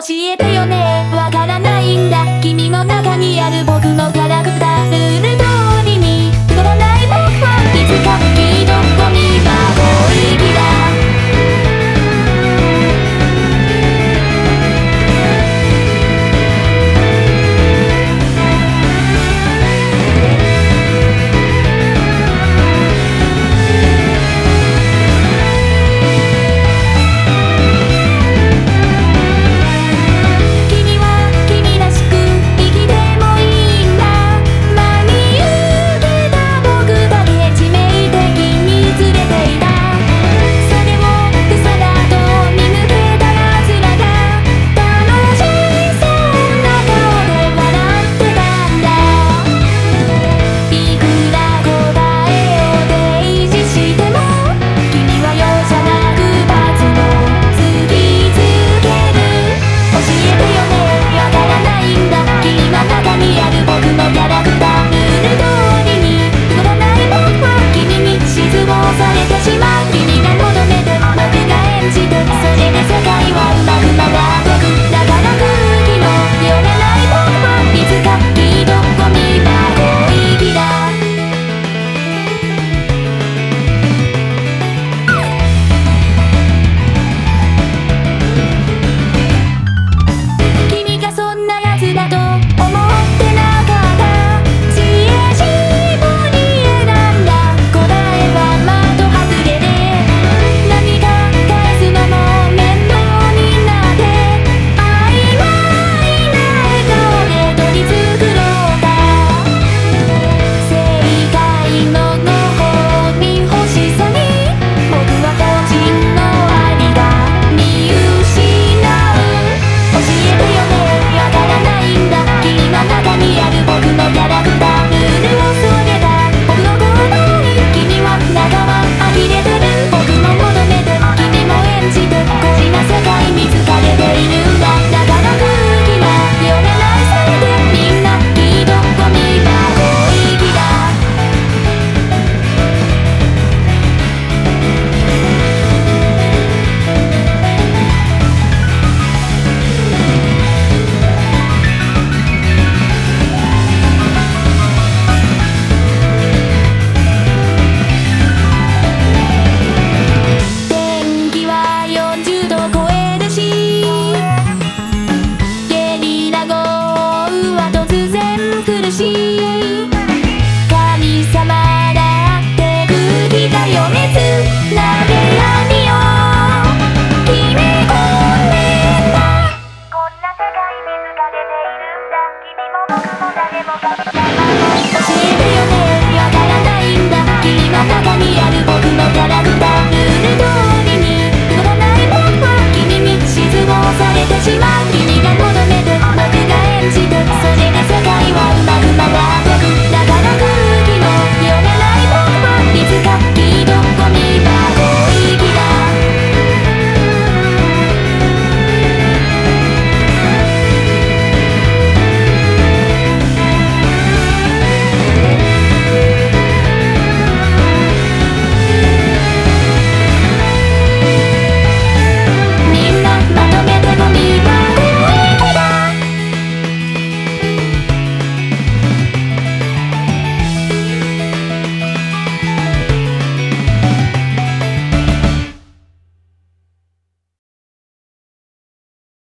教えてよね。わからないんだ。君の中にある僕のキャラクタ。ー